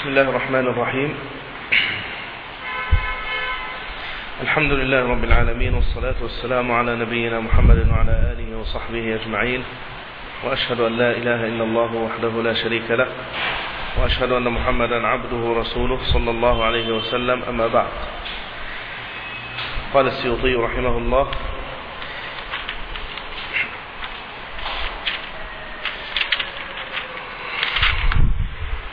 بسم الله الرحمن الرحيم. الحمد لله رب العالمين والصلاة والسلام على نبينا محمد وعلى آله وصحبه أجمعين. وأشهد أن لا إله إلا الله وحده لا شريك له. وأشهد أن محمدا عبده ورسوله صلى الله عليه وسلم أما بعد. قال السيوطي رحمه الله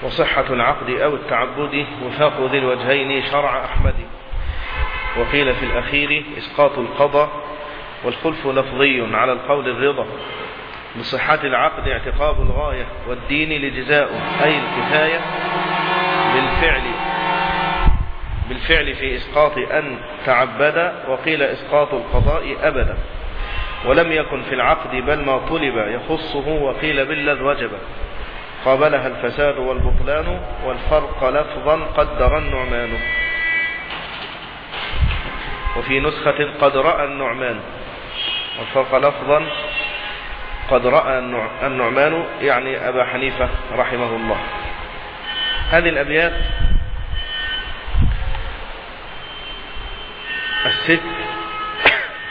وصحة العقد أو التعبد وفاق ذي الوجهين شرع أحمد. وقيل في الأخير إسقاط القضاء والخلف لفظي على القول الرضا. بصحة العقد اعتقاب الغاية والدين لجزاء أي الكفاية بالفعل. بالفعل في إسقاط أن تعبد وقيل إسقاط القضاء أبدا. ولم يكن في العقد بل ما طلب يخصه وقيل بالذ وجب. قابلها الفساد والبطلان والفرق لفظا قدر النعمان. وفي نسخة قد رأى النعمان. والفرق لفظا قد رأى النعمان يعني أبا حنيفة رحمه الله. هذه الأبيات الست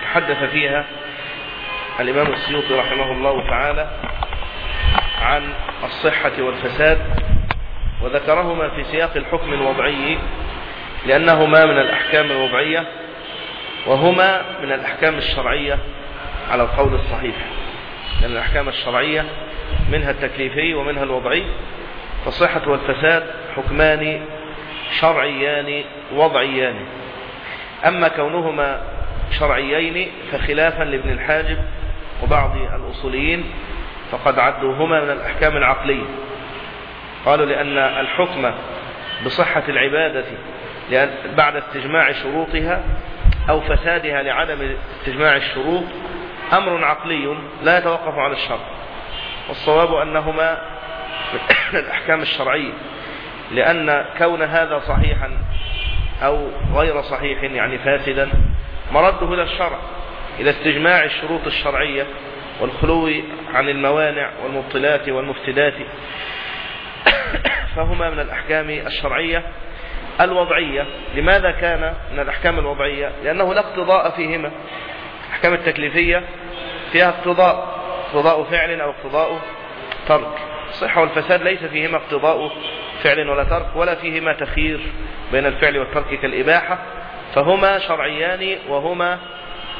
تحدث فيها الإمام السيوطي رحمه الله تعالى عن الصحة والفساد وذكرهما في سياق الحكم الوضعي لأنهما من الأحكام الوضعية وهما من الأحكام الشرعية على القول الصحيح. لأن الأحكام الشرعية منها التكليفي ومنها الوضعي فالصحة والفساد حكمان شرعيان وضعيان. أما كونهما شرعيين فخلافا لابن الحاجب وبعض الأصوليين فقد عدوهما من الأحكام العقلية. قالوا لأن الحكم بصحة العبادة لأن بعد استجماع شروطها أو فسادها لعدم استجماع الشروط أمر عقلي لا يتوقف على الشرع. والصواب أنهما من الأحكام الشرعية. لأن كون هذا صحيحا أو غير صحيح يعني فاسدا مرده إلى الشرع إلى استجماع الشروط الشرعية والخلو عن الموانع والمبطلات والمفسدات فهما من الأحكام الشرعية الوضعية. لماذا كان من الأحكام الوضعية؟ لأنه لا اقتضاء فيهما. الأحكام التكليفية فيها اقتضاء اقتضاء فعل أو اقتضاء ترك. الصحة والفساد ليس فيهما اقتضاء فعل ولا ترك ولا فيهما تخيير بين الفعل والترك كالإباحة. فهما شرعيان وهما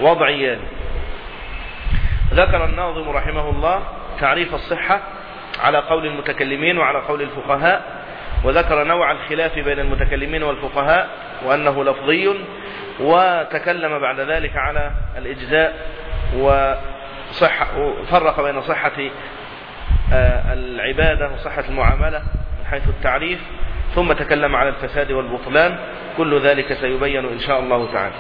وضعيان. ذكر الناظم رحمه الله تعريف الصحة على قول المتكلمين وعلى قول الفقهاء وذكر نوع الخلاف بين المتكلمين والفقهاء وأنه لفظي وتكلم بعد ذلك على الإجزاء وصحة وفرق بين صحة العبادة وصحة المعاملة من حيث التعريف ثم تكلم على الفساد والبطلان كل ذلك سيبين إن شاء الله تعالى.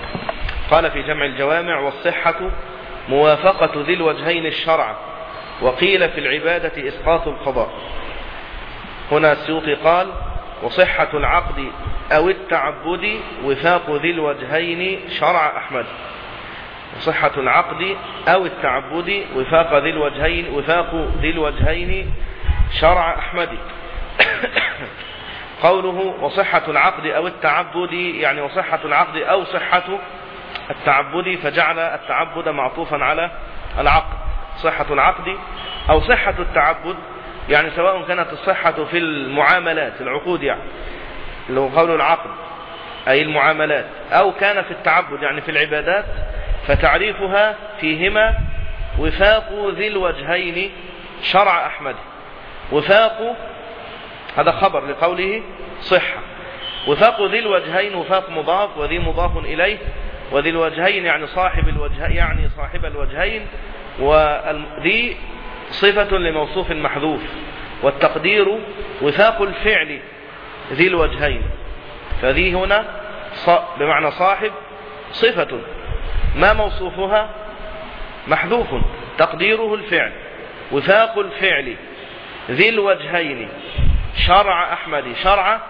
قال في جمع الجوامع والصحة موافقة ذي الوجهين الشرع وقيل في العبادة إسقاط القضاء. هنا السيوطي قال وصحة العقد أو التعبد وفاق ذي الوجهين شرع أحمد. وصحة العقد أو التعبد وفاق ذي الوجهين وفاق ذي الوجهين شرع أحمد. قوله وصحة العقد أو التعبد يعني وصحة العقد أو صحة التعبد فجعل التعبد معطوفا على العقد. صحة العقد أو صحة التعبد يعني سواء كانت الصحة في المعاملات العقود يعني اللي هو قول العقد أي المعاملات أو كان في التعبد يعني في العبادات فتعريفها فيهما وفاق ذي الوجهين شرع أحمد. وفاق هذا خبر لقوله صحة. وفاق ذي الوجهين وفاق مضاف وذي مضاف إليه وذي الوجهين يعني صاحب الوجه يعني صاحب الوجهين وذي صفة لموصوف محذوف والتقدير وفاق الفعل ذي الوجهين. فذي هنا بمعنى صاحب صفة. ما موصوفها؟ محذوف. تقديره الفعل وفاق الفعل ذي الوجهين. شرع أحمد شرع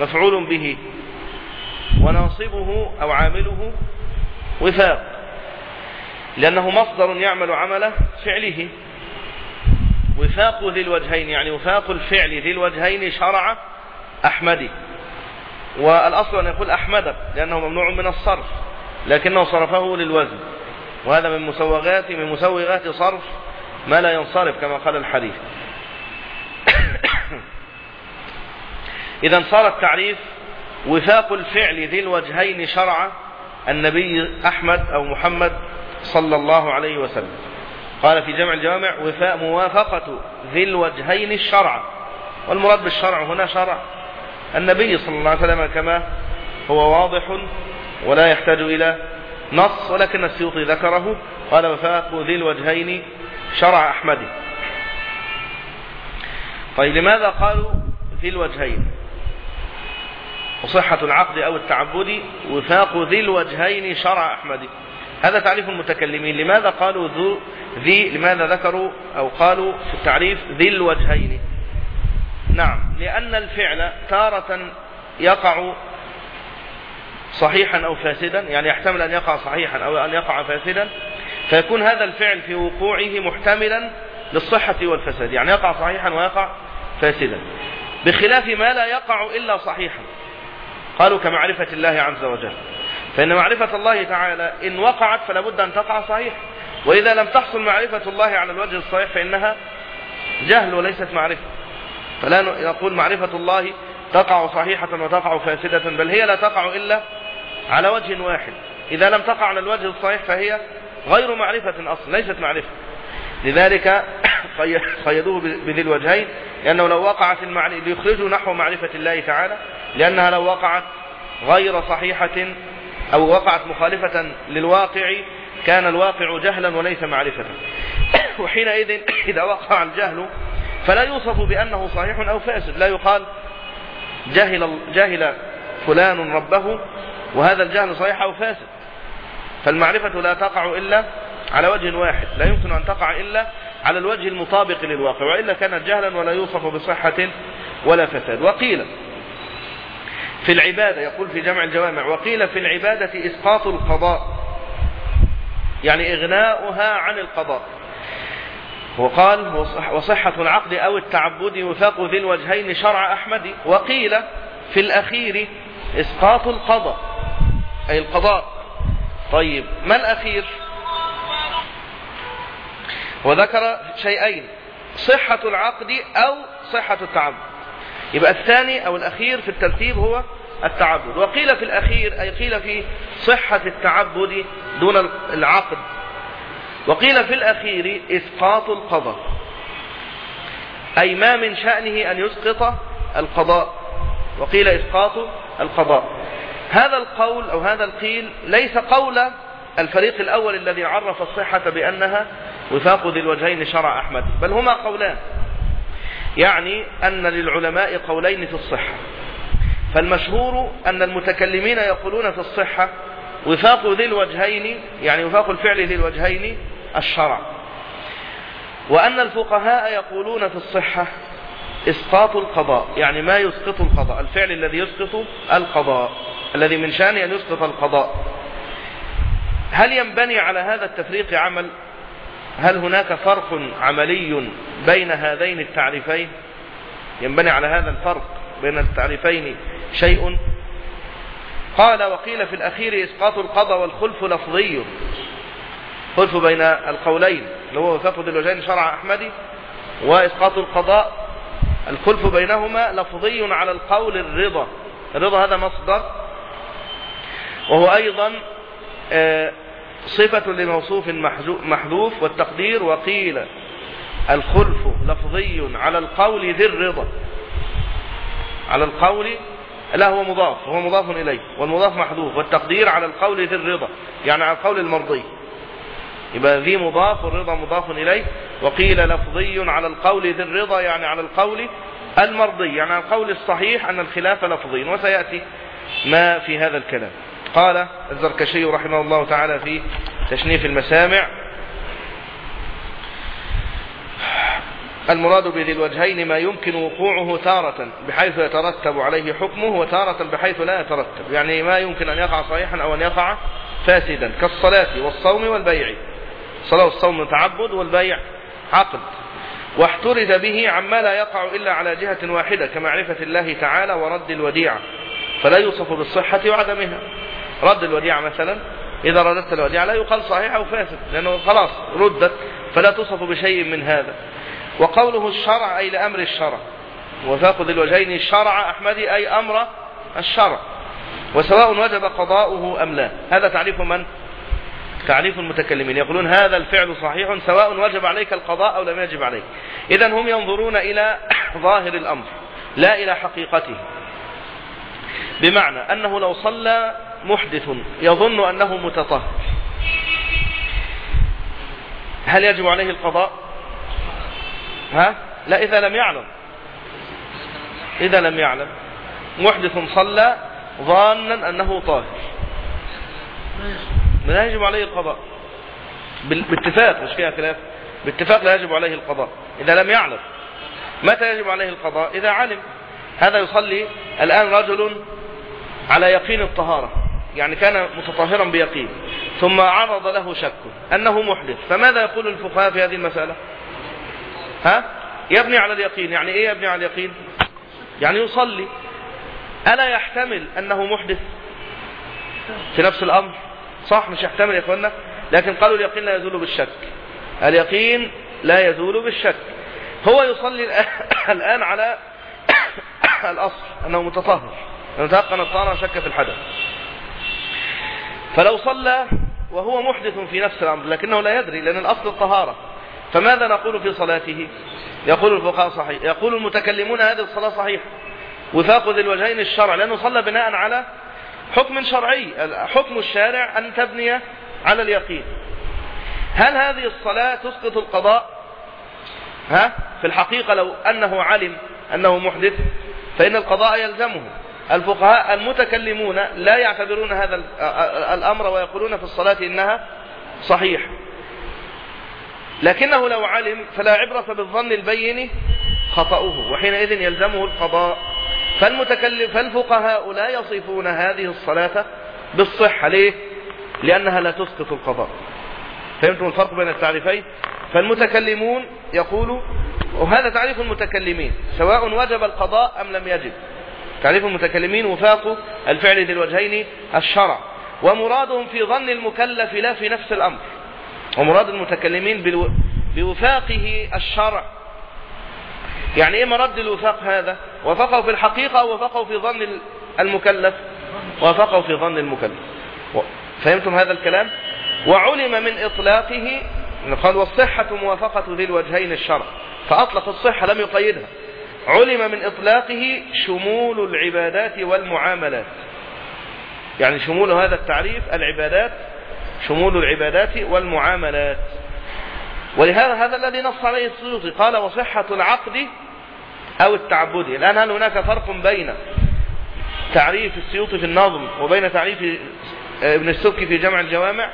مفعول به وناصبه أو عامله وفاق. لأنه مصدر يعمل عمل فعله. وفاق ذي الوجهين يعني وفاق الفعل ذي الوجهين شرع أحمدي والأصل أن يقول أحمد لأنه ممنوع من الصرف لكنه صرفه للوزن. وهذا من مسوغات من مسوغات صرف ما لا ينصرف كما قال الحديث. إذا صار التعريف وفاق الفعل ذي الوجهين شرع النبي أحمد أو محمد صلى الله عليه وسلم. قال في جمع الجوامع وفاء موافقة ذي الوجهين الشرع. والمراد بالشرع هنا شرع. النبي صلى الله عليه وسلم كما هو واضح ولا يحتاج إلى نص ولكن السيوطي ذكره. قال وفاق ذي الوجهين شرع أحمد طيب لماذا قالوا ذي الوجهين؟ وصحة العقد أو التعبد وفاق ذي الوجهين شرع أحمد. هذا تعريف المتكلمين. لماذا قالوا ذو ذي لماذا ذكروا أو قالوا في التعريف ذي الوجهين؟ نعم. لأن الفعل تارة يقع صحيحا أو فاسدا يعني يحتمل أن يقع صحيحا أو أن يقع فاسدا فيكون هذا الفعل في وقوعه محتملا للصحة والفساد يعني يقع صحيحا ويقع فاسدا. بخلاف ما لا يقع إلا صحيحا. قالوا كمعرفة الله عز وجل. فإن معرفة الله تعالى إن وقعت فلا بد أن تقع صحيح. وإذا لم تحصل معرفة الله على الوجه الصحيح فإنها جهل وليست معرفة. فلا نقول معرفة الله تقع صحيحة وتقع فاسدة بل هي لا تقع إلا على وجه واحد. إذا لم تقع على الوجه الصحيح فهي غير معرفة أصلا ليست معرفة. لذلك قيدوه بذي الوجهين لأنه لو وقعت المعني ليخرجوا نحو معرفة الله تعالى لأنها لو وقعت غير صحيحة أو وقعت مخالفة للواقع كان الواقع جهلا وليس معرفة. وحينئذ إذا وقع الجهل فلا يوصف بأنه صحيح أو فاسد. لا يقال جهل, جهل فلان ربه وهذا الجهل صحيح أو فاسد. فالمعرفة لا تقع إلا على وجه واحد. لا يمكن أن تقع إلا على الوجه المطابق للواقع وإلا كانت جهلا ولا يوصف بصحة ولا فساد. وقيل في العبادة يقول في جمع الجوامع وقيل في العبادة إسقاط القضاء يعني إغناؤها عن القضاء. وقال وصحة العقد أو التعبد وفاق ذي الوجهين شرع أحمد. وقيل في الأخير إسقاط القضاء. أي القضاء. طيب ما الأخير؟ وذكر شيئين صحة العقد أو صحة التعبد. يبقى الثاني أو الأخير في الترتيب هو التعبد. وقيل في الأخير أي قيل في صحة التعبد دون العقد. وقيل في الأخير إسقاط القضاء أي ما من شأنه أن يسقط القضاء. وقيل إسقاط القضاء. هذا القول أو هذا القيل ليس قول الفريق الأول الذي عرف الصحة بأنها وفاق ذي الوجهين شرع أحمد. بل هما قولان. يعني أن للعلماء قولين في الصحة. فالمشهور أن المتكلمين يقولون في الصحة وفاق ذي الوجهين يعني وفاق الفعل ذي الوجهين الشرع. وأن الفقهاء يقولون في الصحة إسقاط القضاء يعني ما يسقط القضاء الفعل الذي يسقط القضاء الذي من شأن أن يسقط القضاء. هل ينبني على هذا التفريق عمل؟ هل هناك فرق عملي بين هذين التعريفين؟ ينبني على هذا الفرق بين التعريفين شيء؟ قال وقيل في الأخير إسقاط القضاء والخلف لفظي. خلف بين القولين اللي هو وفاق الوجهين شرع أحمدي وإسقاط القضاء الخلف بينهما لفظي على القول الرضا. الرضا هذا مصدر. وهو أيضا آه، صفة لموصوف محذوف والتقدير وقيل الخلف لفظي على القول ذي الرضا. على القول لا هو مضاف هو مضاف إليه والمضاف محذوف والتقدير على القول ذي الرضا يعني على القول المرضي. يبقى ذي مضاف والرضا مضاف إليه وقيل لفظي على القول ذي الرضا يعني على القول المرضي يعني على القول الصحيح أن الخلاف لفظي وسيأتي ما في هذا الكلام. قال الزركشي رحمه الله تعالى في تشنيف المسامع. المراد بذي الوجهين ما يمكن وقوعه تارة بحيث يترتب عليه حكمه وتارة بحيث لا يترتب. يعني ما يمكن أن يقع صحيحا أو أن يقع فاسدا كالصلاة والصوم والبيع. الصلاة والصوم تعبد والبيع عقد. واحترز به عما لا يقع إلا على جهة واحدة كمعرفة الله تعالى ورد الوديعة. فلا يوصف بالصحة وعدمها. رد الوديعة مثلا. إذا رددت الوديعة لا يقال صحيح أو فاسد لأنه خلاص ردت فلا توصف بشيء من هذا. وقوله الشرع أي لأمر الشرع. وفاق ذي الوجهين الشرع أحمدي أي أمر الشرع. وسواء وجب قضاؤه أم لا. هذا تعريف من؟ تعريف المتكلمين. يقولون هذا الفعل صحيح سواء وجب عليك القضاء أو لم يجب عليك. إذا هم ينظرون إلى ظاهر الأمر لا إلى حقيقته. بمعنى أنه لو صلى محدث يظن أنه متطهر. هل يجب عليه القضاء؟ ها؟ لا إذا لم يعلم. إذا لم يعلم. محدث صلى ظانا أنه طاهر. لا يجب عليه القضاء. باتفاق مش فيها خلاف. باتفاق لا يجب عليه القضاء. إذا لم يعلم. متى يجب عليه القضاء؟ إذا علم. هذا يصلي الآن رجل على يقين الطهارة. يعني كان متطهرا بيقين ثم عرض له شك أنه محدث فماذا يقول الفقهاء في هذه المسألة ها يبني على اليقين يعني إيه يبني على اليقين يعني يصلي ألا يحتمل أنه محدث في نفس الأمر صح مش يحتمل يا اخوانا لكن قالوا اليقين لا يزول بالشك اليقين لا يزول بالشك هو يصلي الآن على الأصل أنه متطهر أنه تيقن الطهارة شك في الحدث فلو صلى وهو محدث في نفس الأمر لكنه لا يدري لأن الأصل الطهارة. فماذا نقول في صلاته؟ يقول الفقهاء صحيح يقول المتكلمون هذه الصلاة صحيحة. وفاق ذي الوجهين الشرع لأنه صلى بناء على حكم شرعي حكم الشارع أن تبني على اليقين. هل هذه الصلاة تسقط القضاء؟ ها؟ في الحقيقة لو أنه علم أنه محدث فإن القضاء يلزمه. الفقهاء المتكلمون لا يعتبرون هذا الأمر ويقولون في الصلاة إنها صحيحة لكنه لو علم فلا عبرة بالظن البين خطأه وحينئذ يلزمه القضاء. فالمتكلم فالفقهاء لا يصفون هذه الصلاة بالصحة ليه؟ لأنها لا تسقط القضاء. فهمتم الفرق بين التعريفين؟ فالمتكلمون يقولوا وهذا تعريف المتكلمين سواء وجب القضاء أم لم يجب. تعريف المتكلمين وفاق الفعل ذي الوجهين الشرع. ومرادهم في ظن المكلف لا في نفس الأمر. ومراد المتكلمين بوفاقه الشرع. يعني إيه مرد الوفاق هذا؟ وفقه في الحقيقة أو وفقه في ظن المكلف. وفقه في ظن المكلف. فهمتم هذا الكلام؟ وعلم من إطلاقه قال والصحة موافقة ذي الوجهين الشرع. فأطلق الصحة لم يقيدها. علم من إطلاقه شمول العبادات والمعاملات. يعني شمول هذا التعريف العبادات شمول العبادات والمعاملات. ولهذا هذا الذي نص عليه السيوطي قال وصحة العقد أو التعبدي الآن هل هناك فرق بين تعريف السيوطي في النظم وبين تعريف ابن السبكي في جمع الجوامع؟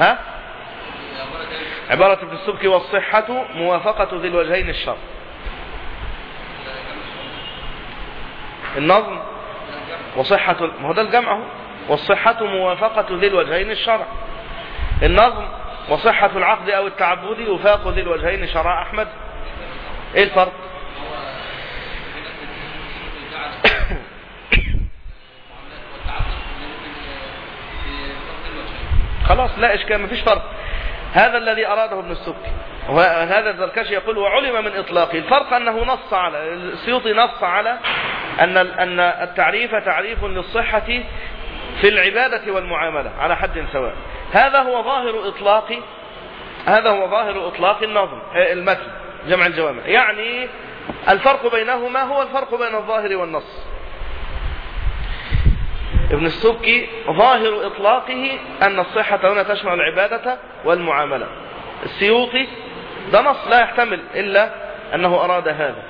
ها؟ عبارة ابن السبكي والصحة موافقة ذي الوجهين الشر النظم وصحة ما هو ده الجمع والصحة موافقة ذي الوجهين الشرع. النظم وصحة العقد أو التعبد يفاق ذي الوجهين شرع أحمد. إيه الفرق؟ خلاص لا إشكال ما فيش فرق. هذا الذي أراده ابن السبكي. وهذا الزركشي يقول وعلم من إطلاقه. الفرق أنه نص على السيوطي نص على أن أن التعريف تعريف للصحة في العبادة والمعاملة على حد سواء. هذا هو ظاهر إطلاق هذا هو ظاهر إطلاق النظم المتن جمع الجوامع. يعني الفرق بينهما هو الفرق بين الظاهر والنص. ابن السبكي ظاهر إطلاقه أن الصحة هنا تشمل العبادة والمعاملة. السيوطي ده نص لا يحتمل إلا أنه أراد هذا.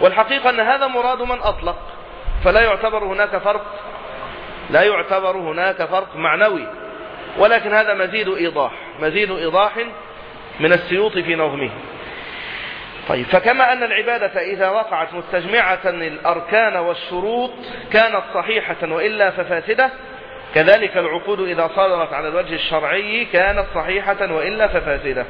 والحقيقة أن هذا مراد من أطلق فلا يعتبر هناك فرق لا يعتبر هناك فرق معنوي ولكن هذا مزيد إيضاح مزيد إيضاح من السيوط في نظمه. طيب فكما أن العبادة إذا وقعت مستجمعة الأركان والشروط كانت صحيحة وإلا ففاسدة كذلك العقود إذا صدرت على الوجه الشرعي كانت صحيحة وإلا ففاسدة.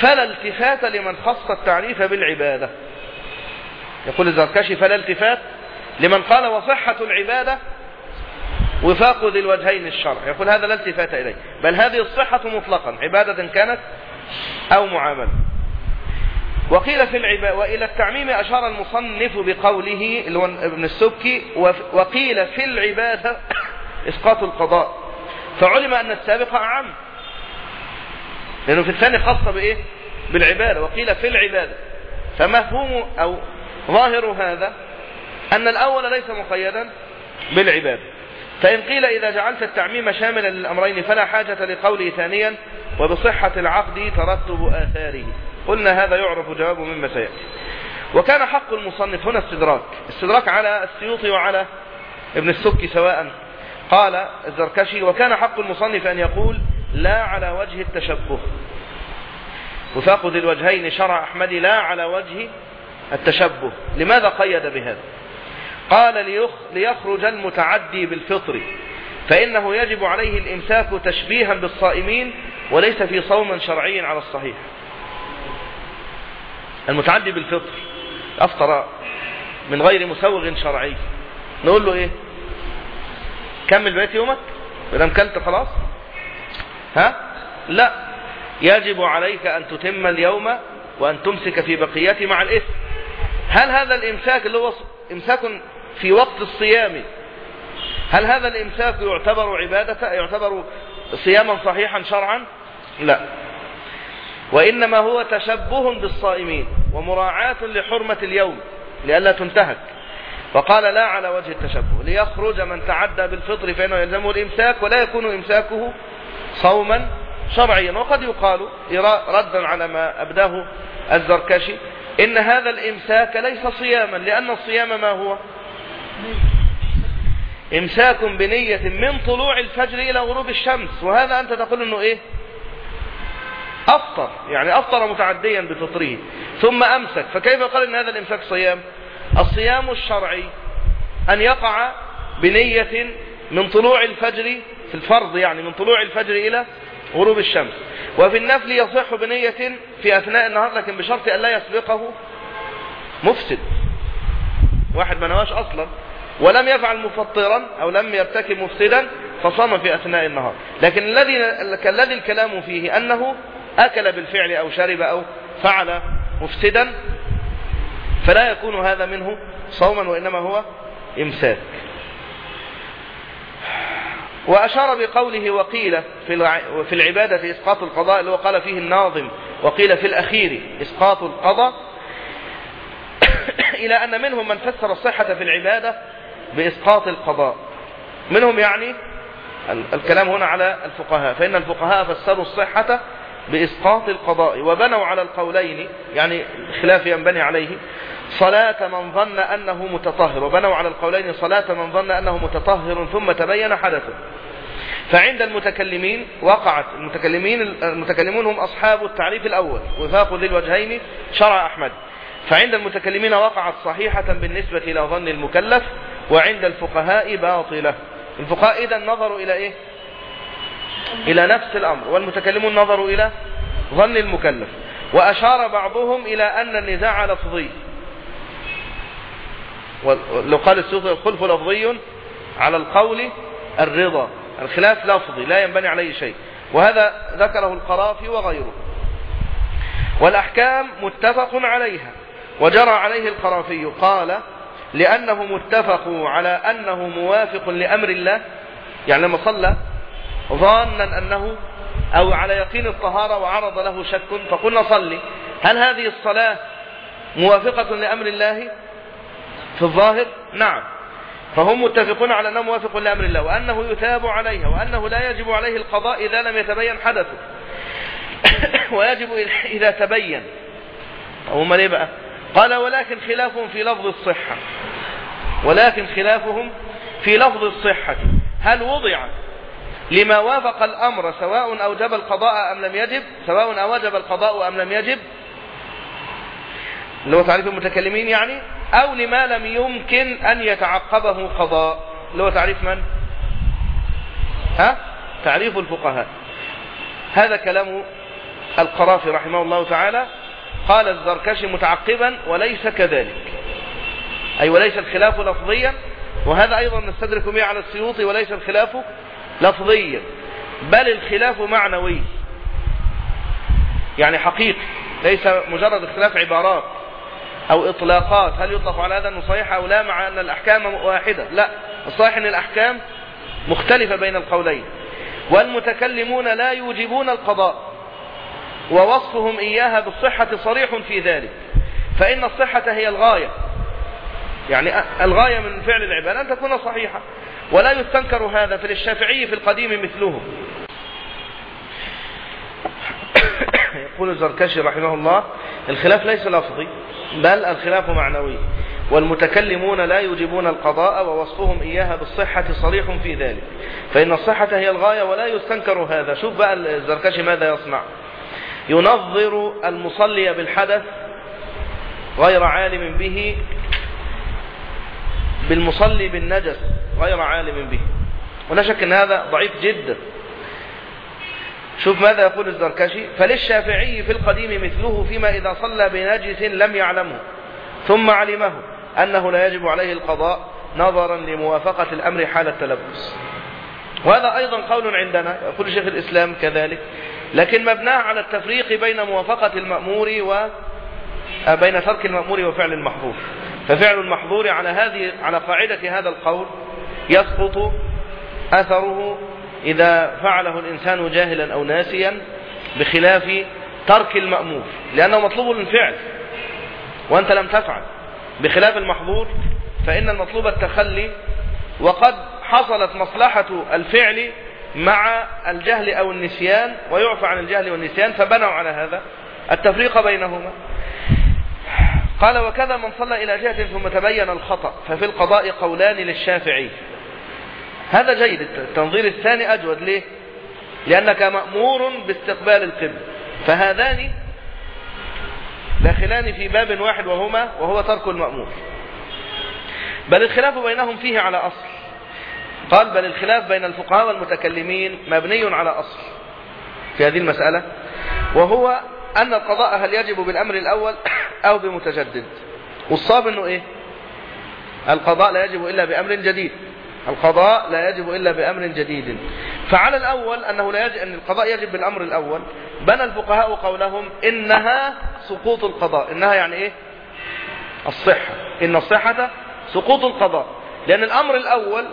فلا التفات لمن خص التعريف بالعبادة. يقول الزركشي فلا التفات لمن قال وصحة العبادة وفاق ذي الوجهين الشرع. يقول هذا لا التفات إليه. بل هذه الصحة مطلقا عبادة كانت أو معاملة. وقيل في العبادة وإلى التعميم أشار المصنف بقوله ابن السبكي وقيل في العبادة إسقاط القضاء. فعلم أن السابق أعم. لأنه في الثاني خاصة بإيه؟ بالعبادة وقيل في العبادة. فمفهوم أو ظاهر هذا أن الأول ليس مقيدا بالعبادة. فإن قيل إذا جعلت التعميم شاملا للأمرين فلا حاجة لقوله ثانيا وبصحة العقد ترتب آثاره. قلنا هذا يعرف جوابه مما سيأتي. وكان حق المصنف هنا استدراك. استدراك على السيوطي وعلى ابن السكي سواء. قال الزركشي وكان حق المصنف أن يقول لا على وجه التشبه. وفاق ذي الوجهين شرع أحمد لا على وجه التشبه. لماذا قيد بهذا؟ قال ليخرج المتعدي بالفطر فإنه يجب عليه الإمساك تشبيها بالصائمين وليس في صوم شرعي على الصحيح. المتعدي بالفطر أفطر من غير مسوغ شرعي. نقول له إيه؟ كمل بقية يومك؟ بدم كلت خلاص؟ ها؟ لا. يجب عليك أن تتم اليوم وأن تمسك في بقيته مع الإثم. هل هذا الإمساك اللي هو إمساك في وقت الصيام هل هذا الإمساك يعتبر عبادة يعتبر صياما صحيحا شرعا؟ لا. وإنما هو تشبه بالصائمين ومراعاة لحرمة اليوم لئلا تنتهك. فقال لا على وجه التشبه ليخرج من تعدى بالفطر فإنه يلزمه الإمساك ولا يكون إمساكه صوما شرعيا. وقد يقال ردا على ما أبداه الزركشي إن هذا الإمساك ليس صياما لأن الصيام ما هو؟ إمساك بنية من طلوع الفجر إلى غروب الشمس. وهذا أنت تقول أنه إيه؟ أفطر يعني أفطر متعديا بفطره ثم أمسك. فكيف قال أن هذا الإمساك صيام؟ الصيام الشرعي أن يقع بنية من طلوع الفجر في الفرض يعني من طلوع الفجر إلى غروب الشمس. وفي النفل يصح بنية في أثناء النهار لكن بشرط أن لا يسبقه مفسد. واحد ما نواش أصلا. ولم يفعل مفطرا أو لم يرتكب مفسدا فصام في أثناء النهار. لكن الذي الذي الكلام فيه أنه أكل بالفعل أو شرب أو فعل مفسدا فلا يكون هذا منه صوما وإنما هو إمساك. وأشار بقوله وقيل في العبادة إسقاط القضاء اللي هو قال فيه الناظم وقيل في الأخير إسقاط القضاء. إلى أن منهم من فسر الصحة في العبادة بإسقاط القضاء. منهم يعني الكلام هنا على الفقهاء. فإن الفقهاء فسروا الصحة بإسقاط القضاء وبنوا على القولين يعني خلاف ينبني عليه صلاة من ظن أنه متطهر وبنوا على القولين صلاة من ظن أنه متطهر ثم تبين حدثه. فعند المتكلمين وقعت المتكلمين المتكلمون هم أصحاب التعريف الأول وفاق ذي الوجهين شرع أحمد. فعند المتكلمين وقعت صحيحة بالنسبة إلى ظن المكلف وعند الفقهاء باطلة. الفقهاء إذا نظروا إلى إيه؟ إلى نفس الأمر والمتكلمون نظروا إلى ظن المكلف وأشار بعضهم إلى أن النزاع لفظي. لو قال السوفي الخلف لفظي على القول الرضا الخلاف لفظي لا ينبني عليه شيء. وهذا ذكره القرافي وغيره. والأحكام متفق عليها. وجرى عليه القرافي قال لأنهم اتفقوا على أنه موافق لأمر الله يعني لما صلى ظانا أنه أو على يقين الطهارة وعرض له شك فقلنا صلي. هل هذه الصلاة موافقة لأمر الله في الظاهر؟ نعم. فهم متفقون على أنه موافق لأمر الله وأنه يتاب عليها وأنه لا يجب عليه القضاء إذا لم يتبين حدثه. ويجب إذا تبين. هم ليه بقى؟ قال ولكن خلافهم في لفظ الصحة. ولكن خلافهم في لفظ الصحة. هل وضع لما وافق الأمر سواء أوجب القضاء أم لم يجب سواء أوجب القضاء أم لم يجب. اللي هو تعريف المتكلمين يعني أو لما لم يمكن أن يتعقبه قضاء. اللي هو تعريف من؟ ها؟ تعريف الفقهاء. هذا كلام القرافي رحمه الله تعالى. قال الزركشي متعقبا وليس كذلك. أي وليس الخلاف لفظيا وهذا أيضا نستدرك به على السيوطي وليس الخلاف لفظيا بل الخلاف معنوي. يعني حقيقي ليس مجرد اختلاف عبارات أو إطلاقات. هل يطلق على هذا أنه صحيح أو لا مع أن الأحكام واحدة؟ لا الصحيح أن الأحكام مختلفة بين القولين. والمتكلمون لا يوجبون القضاء ووصفهم إياها بالصحة صريح في ذلك. فإن الصحة هي الغاية. يعني الغاية من فعل العبادة أن تكون صحيحة. ولا يستنكر هذا فللشافعي في القديم مثله. يقول الزركشي رحمه الله الخلاف ليس لفظي بل الخلاف معنوي. والمتكلمون لا يجيبون القضاء ووصفهم إياها بالصحة صريح في ذلك. فإن الصحة هي الغاية ولا يستنكر هذا. شوف بقى الزركشي ماذا يصنع. ينظر المصلي بالحدث غير عالم به بالمصلي بالنجس. غير عالم به. ولا شك إن هذا ضعيف جدا. شوف ماذا يقول الزركشي فللشافعي في القديم مثله فيما إذا صلى بنجس لم يعلمه ثم علمه أنه لا يجب عليه القضاء نظرا لموافقة الأمر حال التلبس. وهذا أيضا قول عندنا يقول شيخ الإسلام كذلك لكن مبناه على التفريق بين موافقة المأمور و بين ترك المأمور وفعل المحظور. ففعل المحظور على هذه على قاعدة هذا القول يسقط أثره إذا فعله الإنسان جاهلا أو ناسيا بخلاف ترك المأمور لأنه مطلوب الفعل وأنت لم تفعل. بخلاف المحظور فإن المطلوب التخلي وقد حصلت مصلحة الفعل مع الجهل أو النسيان ويعفى عن الجهل والنسيان فبنوا على هذا التفريق بينهما. قال وكذا من صلى إلى جهة ثم تبين الخطأ ففي القضاء قولان للشافعي. هذا جيد التنظير الثاني أجود ليه؟ لأنك مأمور باستقبال القبل فهذان داخلان في باب واحد وهما وهو ترك المأمور. بل الخلاف بينهم فيه على أصل. قال بل الخلاف بين الفقهاء والمتكلمين مبني على أصل في هذه المسألة وهو أن القضاء هل يجب بالأمر الأول أو بمتجدد. والصاب أنه إيه؟ القضاء لا يجب إلا بأمر جديد. القضاء لا يجب إلا بأمر جديد. فعلى الأول أنه لا يجب أن القضاء يجب بالأمر الأول. بنى الفقهاء قولهم إنها سقوط القضاء. إنها يعني إيه؟ الصحة. إن الصحة سقوط القضاء. لأن الأمر الأول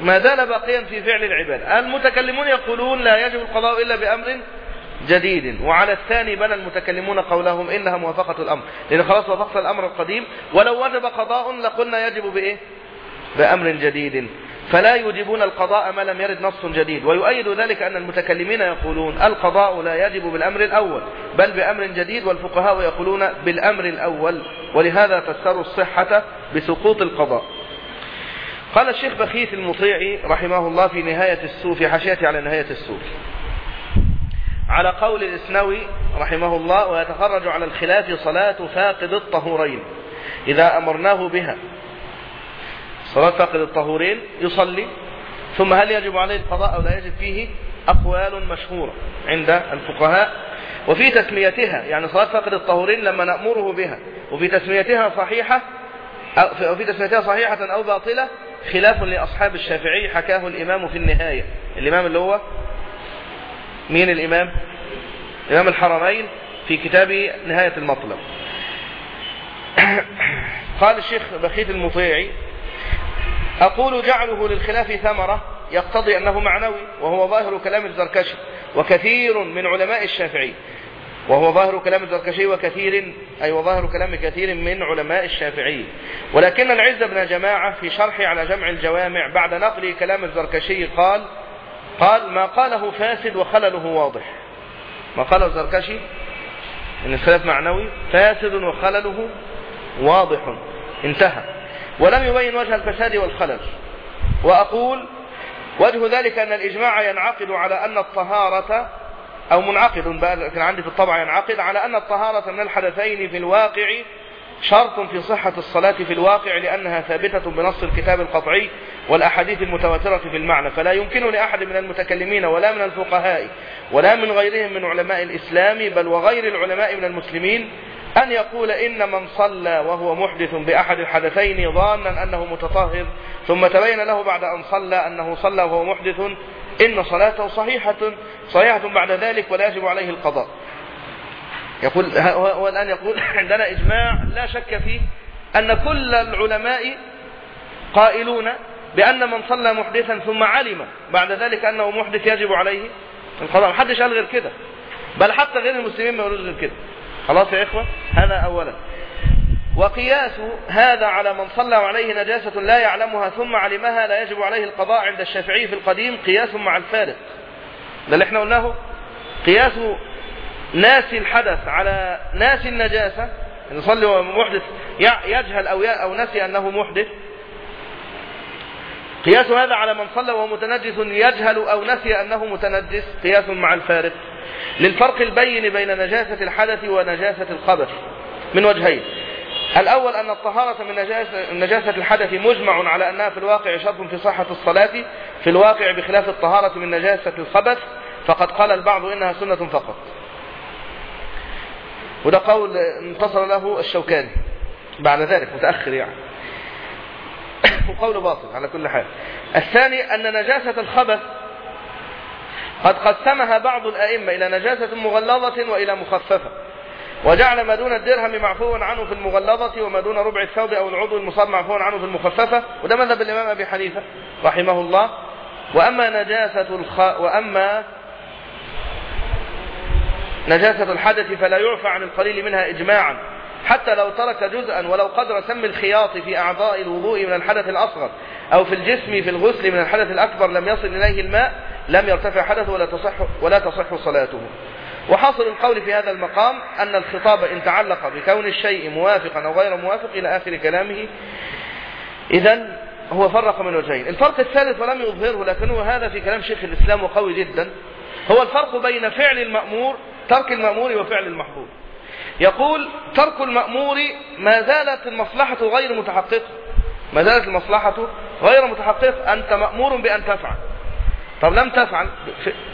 ما زال باقيا في فعل العباد. المتكلمون يقولون لا يجب القضاء إلا بأمر جديد. وعلى الثاني بنى المتكلمون قولهم إنها موافقة الأمر. لأن خلاص وافقت الأمر القديم. ولو وجب قضاء لقلنا يجب بإيه؟ بأمر جديد. فلا يجيبون القضاء ما لم يرد نص جديد. ويؤيد ذلك أن المتكلمين يقولون القضاء لا يجب بالأمر الأول بل بأمر جديد والفقهاء يقولون بالأمر الأول. ولهذا فسروا الصحة بسقوط القضاء. قال الشيخ بخيت المطيعي رحمه الله في نهاية السوف في حاشيته على نهاية السوف. على قول الإسنوي رحمه الله ويتخرج على الخلاف صلاة فاقد الطهورين. إذا أمرناه بها صلاة فاقد الطهورين يصلي. ثم هل يجب عليه القضاء أو لا يجب؟ فيه أقوال مشهورة عند الفقهاء. وفي تسميتها يعني صلاة فاقد الطهورين لما نأمره بها. وفي تسميتها صحيحة أو وفي تسميتها صحيحة أو باطلة خلاف لأصحاب الشافعي حكاه الإمام في النهاية. الإمام اللي هو مين الإمام؟ إمام الحرمين في كتاب نهاية المطلب. قال الشيخ بخيت المطيعي أقول جعله للخلاف ثمرة يقتضي أنه معنوي وهو ظاهر كلام الزركشي وكثير من علماء الشافعي وهو ظاهر كلام الزركشي وكثير أي وظاهر كلام كثير من علماء الشافعي. ولكن العز بن جماعة في شرحه على جمع الجوامع بعد نقل كلام الزركشي قال قال ما قاله فاسد وخلله واضح. ما قاله الزركشي؟ إن الخلاف معنوي فاسد وخلله واضح. انتهى. ولم يبين وجه الفساد والخلل. وأقول وجه ذلك أن الإجماع ينعقد على أن الطهارة أو منعقد كان عندي في الطبع ينعقد على أن الطهارة من الحدثين في الواقع شرط في صحة الصلاة في الواقع لأنها ثابتة بنص الكتاب القطعي والأحاديث المتواترة في المعنى. فلا يمكن لأحد من المتكلمين ولا من الفقهاء ولا من غيرهم من علماء الإسلام بل وغير العلماء من المسلمين أن يقول إن من صلى وهو محدث بأحد الحدثين ظانا أنه متطهر ثم تبين له بعد أن صلى أنه صلى وهو محدث إن صلاته صحيحة صحيحة بعد ذلك ولا يجب عليه القضاء. يقول هو الآن يقول عندنا إجماع لا شك فيه أن كل العلماء قائلون بأن من صلى محدثا ثم علم بعد ذلك أنه محدث يجب عليه القضاء. ما حدش قال غير كده. بل حتى غير المسلمين ما يقولوش غير كده. خلاص يا إخوة؟ هذا أولا. وقياس هذا على من صلى عليه نجاسة لا يعلمها ثم علمها لا يجب عليه القضاء عند الشافعي في القديم قياس مع الفارق. ده اللي إحنا قلناه؟ قياس ناسي الحدث على ناسي النجاسة. يصلي وهو محدث يجهل أو أو نسي أنه محدث. قياس هذا على من صلى وهو متنجس يجهل أو نسي أنه متنجس قياس مع الفارق للفرق البين بين نجاسة الحدث ونجاسة الخبث من وجهين. الأول أن الطهارة من نجاسة, نجاسة الحدث مجمع على أنها في الواقع شرط في صحة الصلاة في الواقع بخلاف الطهارة من نجاسة الخبث فقد قال البعض إنها سنة فقط. وده قول انتصر له الشوكاني بعد ذلك متأخر يعني. وقول باطل على كل حال. الثاني أن نجاسة الخبث قد قسمها بعض الأئمة إلى نجاسة مغلظة وإلى مخففة. وجعل ما دون الدرهم معفوا عنه في المغلظة وما دون ربع الثوب أو العضو المصاب معفوا عنه في المخففة. وده مذهب الإمام أبي حنيفة رحمه الله. وأما نجاسة الخ... وأما نجاسة الحدث فلا يعفى عن القليل منها إجماعا. حتى لو ترك جزءا ولو قدر سم الخياط في أعضاء الوضوء من الحدث الأصغر أو في الجسم في الغسل من الحدث الأكبر لم يصل إليه الماء لم يرتفع حدث ولا تصح, ولا تصح صلاته. وحاصل القول في هذا المقام أن الخطاب إن تعلق بكون الشيء موافقا أو غير موافق إلى آخر كلامه إذا هو فرق من وجهين. الفرق الثالث ولم يظهره لكنه هذا في كلام شيخ الإسلام وقوي جدا. هو الفرق بين فعل المأمور ترك المأمور وفعل المحظور يقول ترك المأمور ما زالت المصلحة غير متحققة. ما زالت المصلحة غير متحققة. أنت مأمور بأن تفعل. طب لم تفعل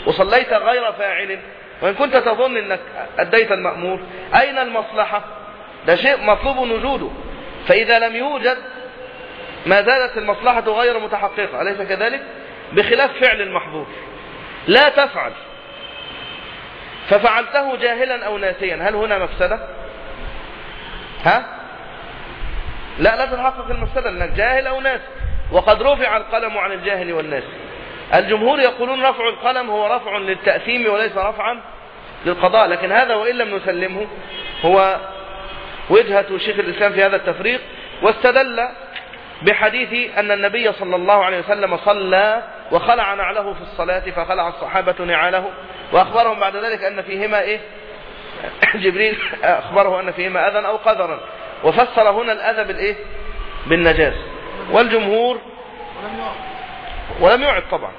وصليت غير فاعل. وإن كنت تظن أنك أديت المأمور أين المصلحة؟ ده شيء مطلوب وجوده. فإذا لم يوجد ما زالت المصلحة غير متحققة. أليس كذلك؟ بخلاف فعل المحظور. لا تفعل. ففعلته جاهلا أو ناسيا. هل هنا مفسدة؟ ها؟ لا لا تتحقق المفسدة لأنك جاهل أو ناس. وقد رفع القلم عن الجاهل والناس. الجمهور يقولون رفع القلم هو رفع للتأثيم وليس رفعا للقضاء. لكن هذا وإن لم نسلمه هو وجهة شيخ الإسلام في هذا التفريق. واستدل بحديث أن النبي صلى الله عليه وسلم صلى وخلع نعله في الصلاة فخلع الصحابة نعاله وأخبرهم بعد ذلك أن فيهما إيه؟ جبريل أخبره أن فيهما أذى أو قذرا. وفسر هنا الأذى بالإيه؟ بالنجاس. والجمهور ولم يعد طبعا.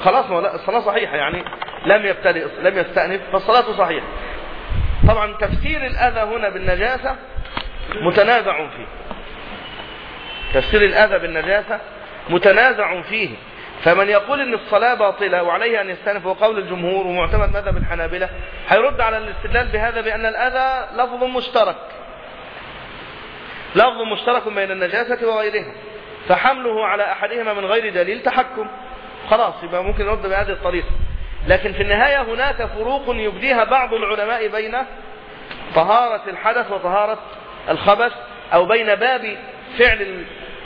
خلاص الصلاة صحيحة يعني. لم يبتدئ لم يستأنف فالصلاة صحيحة. طبعا تفسير الأذى هنا بالنجاسة متنازع فيه. تفسير الأذى بالنجاسة متنازع فيه. فمن يقول إن الصلاة باطلة وعليه أن يستنف وقول الجمهور ومعتمد مذهب الحنابلة هيرد على الاستدلال بهذا بأن الأذى لفظ مشترك. لفظ مشترك بين النجاسة وغيرها. فحمله على أحدهما من غير دليل تحكم. خلاص يبقى ممكن نرد بهذه الطريقة. لكن في النهاية هناك فروق يبديها بعض العلماء بين طهارة الحدث وطهارة الخبث أو بين باب فعل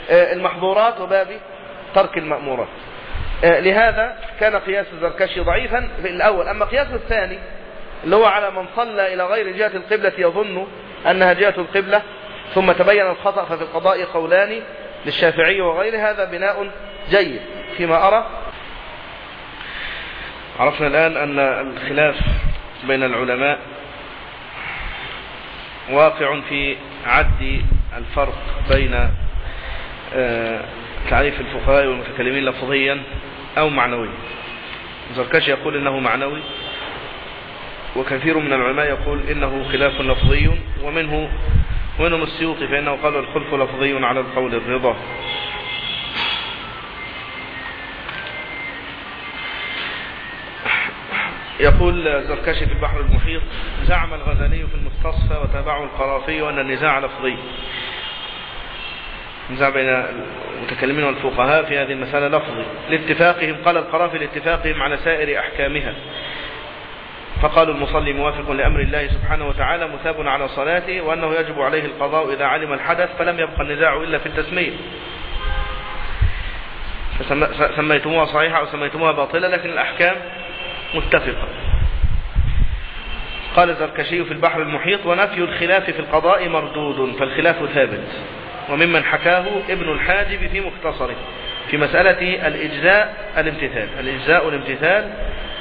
المحظورات وباب ترك المأمورات. آه، لهذا كان قياس الزركشي ضعيفا في الأول. أما قياس الثاني اللي هو على من صلى إلى غير جهة القبلة يظن أنها جهة القبلة ثم تبين الخطأ ففي القضاء قولان للشافعي وغير هذا بناء جيد فيما أرى. عرفنا الآن أن الخلاف بين العلماء واقع في عد الفرق بين آه، تعريف الفقهاء والمتكلمين لفظيا أو معنويا. زركشي يقول إنه معنوي وكثير من العلماء يقول إنه خلاف لفظي ومنه ومنهم السيوطي فإنه قال الخلف لفظي على القول الرضا. يقول زركشي في البحر المحيط زعم الغزالي في المستصفى وتابعه القرافي أن النزاع لفظي. نزاع بين المتكلمين والفقهاء في هذه المسألة لفظي لاتفاقهم قال القرافي لاتفاقهم على سائر أحكامها. فقالوا المصلي موافق لأمر الله سبحانه وتعالى مثاب على صلاته وأنه يجب عليه القضاء إذا علم الحدث فلم يبقى النزاع إلا في التسمية. سميتموها صحيحة أو سميتموها باطلة لكن الأحكام متفقة. قال الزركشي في البحر المحيط ونفي الخلاف في القضاء مردود فالخلاف ثابت. وممن حكاه ابن الحاجب في مختصره في مسألة الإجزاء الامتثال. الإجزاء الامتثال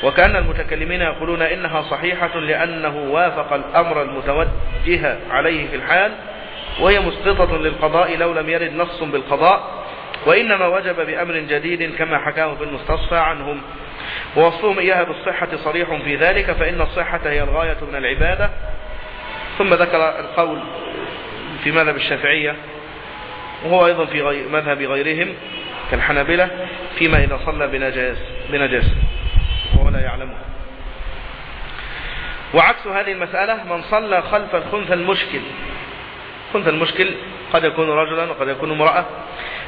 وكأن المتكلمين يقولون إنها صحيحة لأنه وافق الأمر المتوجه عليه في الحال وهي مسقطة للقضاء لو لم يرد نص بالقضاء وإنما وجب بأمر جديد كما حكاه بالمستصفى عنهم. ووصفهم إياها بالصحة صريح في ذلك فإن الصحة هي الغاية من العبادة. ثم ذكر القول في مذهب الشافعية وهو أيضا في غير مذهب غيرهم كالحنابلة فيما إذا صلى بنجاس بنجاسة وهو لا يعلمه. وعكس هذه المسألة من صلى خلف الخنث المشكل خنث المشكل قد يكون رجلا وقد يكون امرأة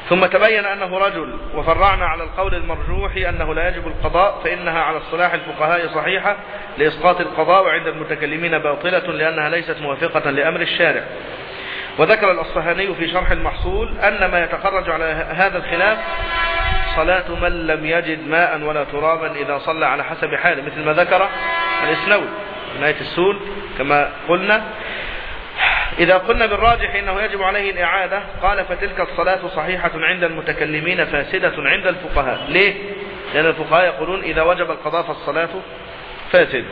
ثم تبين أنه رجل وفرعنا على القول المرجوح أنه لا يجب القضاء فإنها على الصلاح الفقهاء صحيحة لإسقاط القضاء وعند المتكلمين باطلة لأنها ليست موافقة لأمر الشارع. وذكر الأصفهاني في شرح المحصول أن ما يتخرج على هذا الخلاف صلاة من لم يجد ماء ولا ترابا إذا صلى على حسب حاله مثل ما ذكر الإسنوي نهاية السول كما قلنا. إذا قلنا بالراجح إنه يجب عليه الإعادة قال فتلك الصلاة صحيحة عند المتكلمين فاسدة عند الفقهاء. ليه؟ لأن الفقهاء يقولون إذا وجب القضاء فالصلاة فاسدة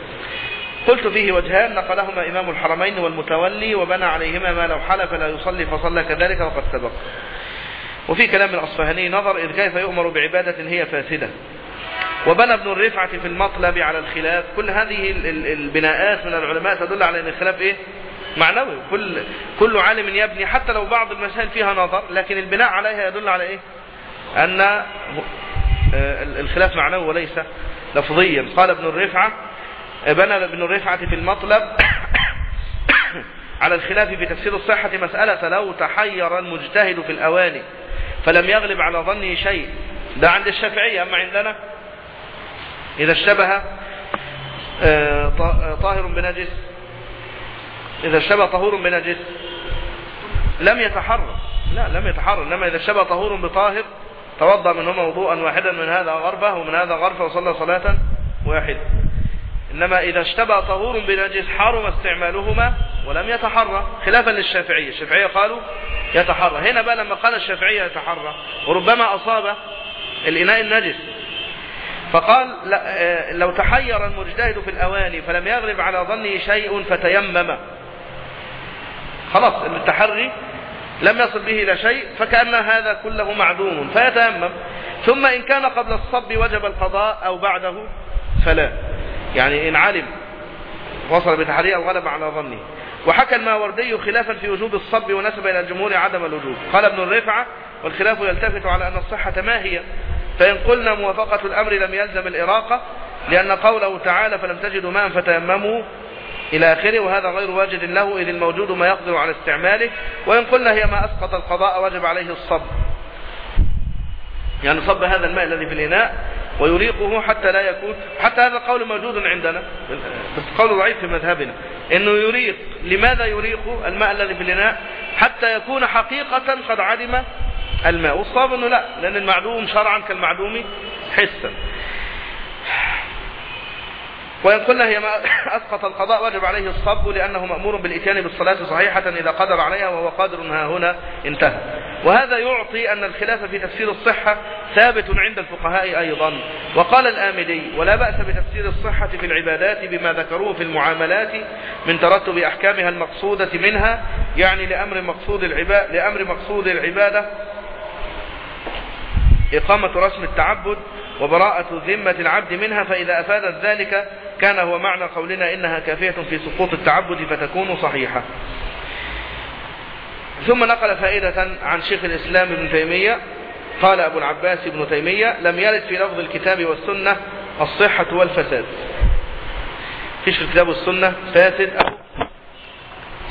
قلت فيه وجهان نقلهما إمام الحرمين والمتولي وبنى عليهما ما لو حلف لا يصلي فصلى كذلك وقد سبق. وفي كلام الأصفهاني نظر إذ كيف يؤمر بعبادة هي فاسدة. وبنى ابن الرفعة في المطلب على الخلاف. كل هذه البناءات من العلماء تدل على أن الخلاف إيه؟ معنوي. كل كل عالم يبني حتى لو بعض المسائل فيها نظر لكن البناء عليها يدل على إيه؟ أن آه، الخلاف معنوي وليس لفظيا. قال ابن الرفعة بنى ابن الرفعة في المطلب على الخلاف في تفسير الصحة مسألة لو تحير المجتهد في الأواني فلم يغلب على ظنه شيء. ده عند الشافعية أما عندنا؟ إذا اشتبه آه، آه، طاهر بنجس إذا اشتبه طهور بنجس لم يتحرر. لا لم يتحرر. إنما إذا اشتبه طهور بطاهر توضأ منهما وضوءا واحدا من هذا غرفة ومن هذا غرفة وصلى صلاة واحدة. إنما إذا اشتبه طهور بنجس حرم استعمالهما ولم يتحرى خلافا للشافعية. الشافعية قالوا يتحرى. هنا بقى لما قال الشافعية يتحرى وربما أصاب الإناء النجس. فقال آه، لو تحير المجتهد في الأواني فلم يغلب على ظنه شيء فتيمم. خلاص التحري لم يصل به إلى شيء فكأن هذا كله معدوم فيتيمم. ثم إن كان قبل الصب وجب القضاء أو بعده فلا. يعني إن علم وصل بتحرية الغلب على ظنه. وحكى الماوردي خلافا في وجوب الصب ونسب إلى الجمهور عدم الوجوب قال ابن الرفعة والخلاف يلتفت على أن الصحة ما هي. فإن قلنا موافقة الأمر لم يلزم الإراقة لأن قوله تعالى فلم تجدوا ماء فتيمموا إلى آخره. وهذا غير واجد له إذ الموجود ما يقدر على استعماله. وإن قلنا هي ما أسقط القضاء وجب عليه الصب. يعني صب هذا الماء الذي في الإناء ويريقه حتى لا يكون حتى هذا القول موجود عندنا. قول ضعيف في مذهبنا. إنه يريق. لماذا يريق الماء الذي في الإناء؟ حتى يكون حقيقة قد عدم الماء. والصواب إنه لا لأن المعدوم شرعا كالمعدوم حسا. وإن قلنا هي ما أسقط القضاء وجب عليه الصب لأنه مأمور بالإتيان بالصلاة صحيحة إذا قدر عليها وهو قادر ها هنا انتهى. وهذا يعطي أن الخلاف في تفسير الصحة ثابت عند الفقهاء أيضا. وقال الآمدي ولا بأس بتفسير الصحة في العبادات بما ذكروه في المعاملات من ترتب أحكامها المقصودة منها يعني لأمر مقصود العبادة, لأمر مقصود العبادة إقامة رسم التعبد وبراءة ذمة العبد منها فإذا أفادت ذلك كان هو معنى قولنا إنها كافية في سقوط التعبد فتكون صحيحة. ثم نقل فائدة عن شيخ الإسلام ابن تيمية قال أبو العباس ابن تيمية لم يرد في لفظ الكتاب والسنة الصحة والفساد. فيش في الكتاب والسنة فاسد أو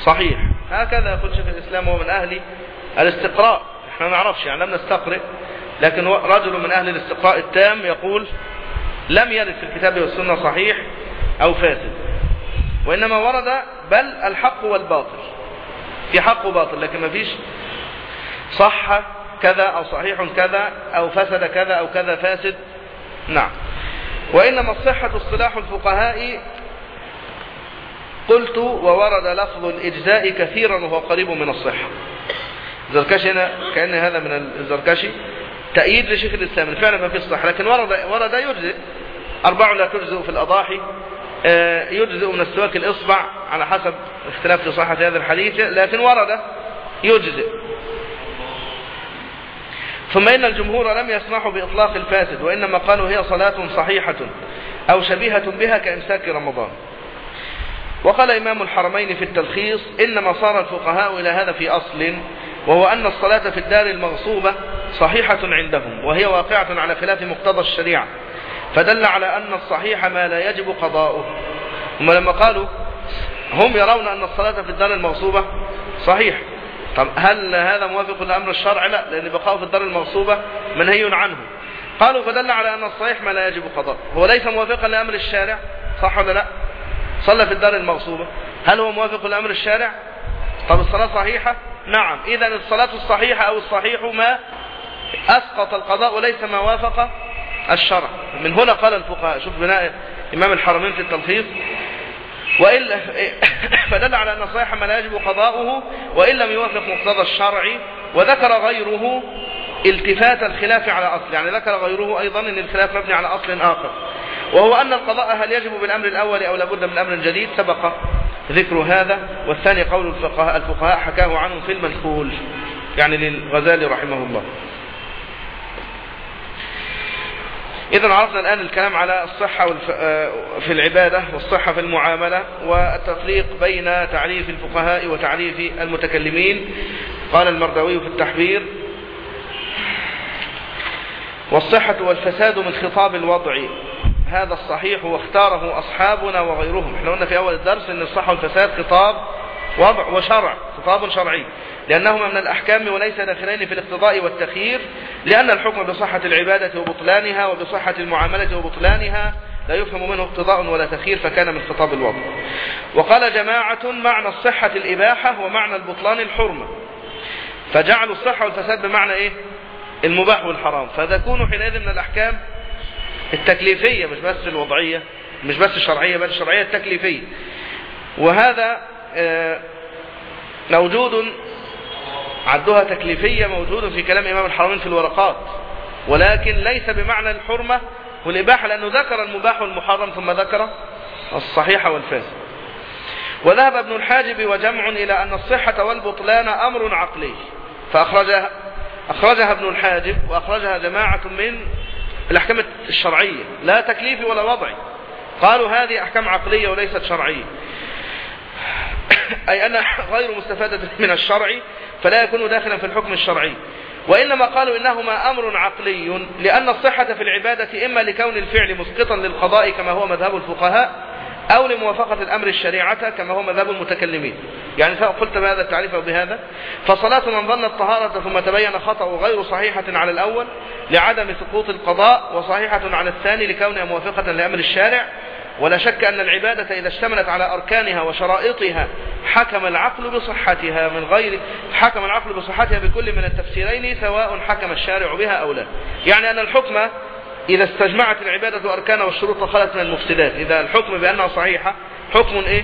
صحيح. هكذا يقول شيخ الإسلام هو من أهل الاستقراء. إحنا ما نعرفش يعني لم نستقرئ لكن رجل من أهل الاستقراء التام يقول لم يرد في الكتاب والسنة صحيح أو فاسد. وإنما ورد بل الحق والباطل. في حق وباطل لكن ما فيش صح كذا أو صحيح كذا أو فسد كذا أو كذا فاسد. نعم. وإنما الصحة اصطلاح الفقهاء. قلت وورد لفظ الإجزاء كثيرا وهو قريب من الصحة. الزركشي هنا كأن هذا من الزركشي. تأييد لشيخ الإسلام فعلا ما في الصحة لكن ورد, ورد يجزئ. أربع لا تجزئ في الأضاحي آه، يجزئ من السواك الإصبع على حسب اختلاف في صحة هذا الحديث لكن ورد يجزئ. ثم إن الجمهور لم يسمحوا بإطلاق الفاسد وإنما قالوا هي صلاة صحيحة أو شبيهة بها كإمساك رمضان. وقال إمام الحرمين في التلخيص إنما صار الفقهاء إلى هذا في أصل وهو أن الصلاة في الدار المغصوبة صحيحة عندهم وهي واقعة على خلاف مقتضى الشريعة. فدل على أن الصحيح ما لا يجب قضاؤه. هم لما قالوا هم يرون أن الصلاة في الدار المغصوبة صحيح. طب هل هذا موافق لأمر الشرع؟ لا لأن بقاء في الدار المغصوبة منهي عنه. قالوا فدل على أن الصحيح ما لا يجب قضاء هو ليس موافقا لأمر الشارع؟ صح ولا لا؟ صلى في الدار المغصوبة. هل هو موافق لأمر الشارع؟ طب الصلاة صحيحة؟ نعم. إذا الصلاة الصحيحة أو الصحيح ما أسقط القضاء وليس ما وافق الشرع. من هنا قال الفقهاء شوف بناء إمام الحرمين في التلخيص وإلا فدل على أن الصحيح ما لا يجب قضاؤه وإن لم يوافق مقتضى الشرع وذكر غيره التفات الخلاف على أصل يعني ذكر غيره أيضا أن الخلاف مبني على أصل آخر. وهو أن القضاء هل يجب بالأمر الأول أو لابد من أمر جديد؟ سبق ذكر هذا. والثاني قول الفقهاء, الفقهاء حكاه عنه في المنقول يعني للغزالي رحمه الله. إذا عرفنا الآن الكلام على الصحة آه، في العبادة والصحة في المعاملة والتفريق بين تعريف الفقهاء وتعريف المتكلمين. قال المردوي في التحبير والصحة والفساد من خطاب الوضع. هذا الصحيح واختاره أصحابنا وغيرهم. إحنا قلنا في أول الدرس أن الصحة والفساد خطاب وضع وشرع خطاب شرعي. لأنهما من الأحكام وليس داخلين في الاقتضاء والتخيير لأن الحكم بصحة العبادة وبطلانها وبصحة المعاملة وبطلانها لا يفهم منه اقتضاء ولا تخيير فكان من خطاب الوضع. وقال جماعة معنى الصحة الإباحة ومعنى البطلان الحرمة. فجعلوا الصحة والفساد بمعنى إيه؟ المباح والحرام. فتكون حينئذ من الأحكام التكليفية مش بس الوضعية مش بس الشرعية بل الشرعية التكليفية. وهذا آه، موجود عدها تكليفية موجود في كلام إمام الحرمين في الورقات. ولكن ليس بمعنى الحرمة والإباحة لأنه ذكر المباح والمحرم ثم ذكر الصحيح والفاسد. وذهب ابن الحاجب وجمع إلى أن الصحة والبطلان أمر عقلي. فأخرجها أخرجها ابن الحاجب وأخرجها جماعة من الأحكام الشرعية. لا تكليفي ولا وضعي. قالوا هذه أحكام عقلية وليست شرعية. أي أنها غير مستفادة من الشرع فلا يكون داخلا في الحكم الشرعي. وإنما قالوا إنهما أمر عقلي لأن الصحة في العبادة إما لكون الفعل مسقطا للقضاء كما هو مذهب الفقهاء أو لموافقة الأمر الشريعة كما هو مذهب المتكلمين. يعني سواء قلت بهذا التعريف أو بهذا فصلاة من ظن الطهارة ثم تبين خطأ غير صحيحة على الأول لعدم سقوط القضاء وصحيحة على الثاني لكونها موافقة لأمر الشارع ولا شك أن العبادة إذا اشتملت على أركانها وشرائطها حكم العقل بصحتها من غير حكم العقل بصحتها بكل من التفسيرين سواء حكم الشارع بها أو لا. يعني أن الحكم إذا استجمعت العبادة أركانها والشروط خلت من المفسدات. إذا الحكم بأنها صحيحة حكم إيه؟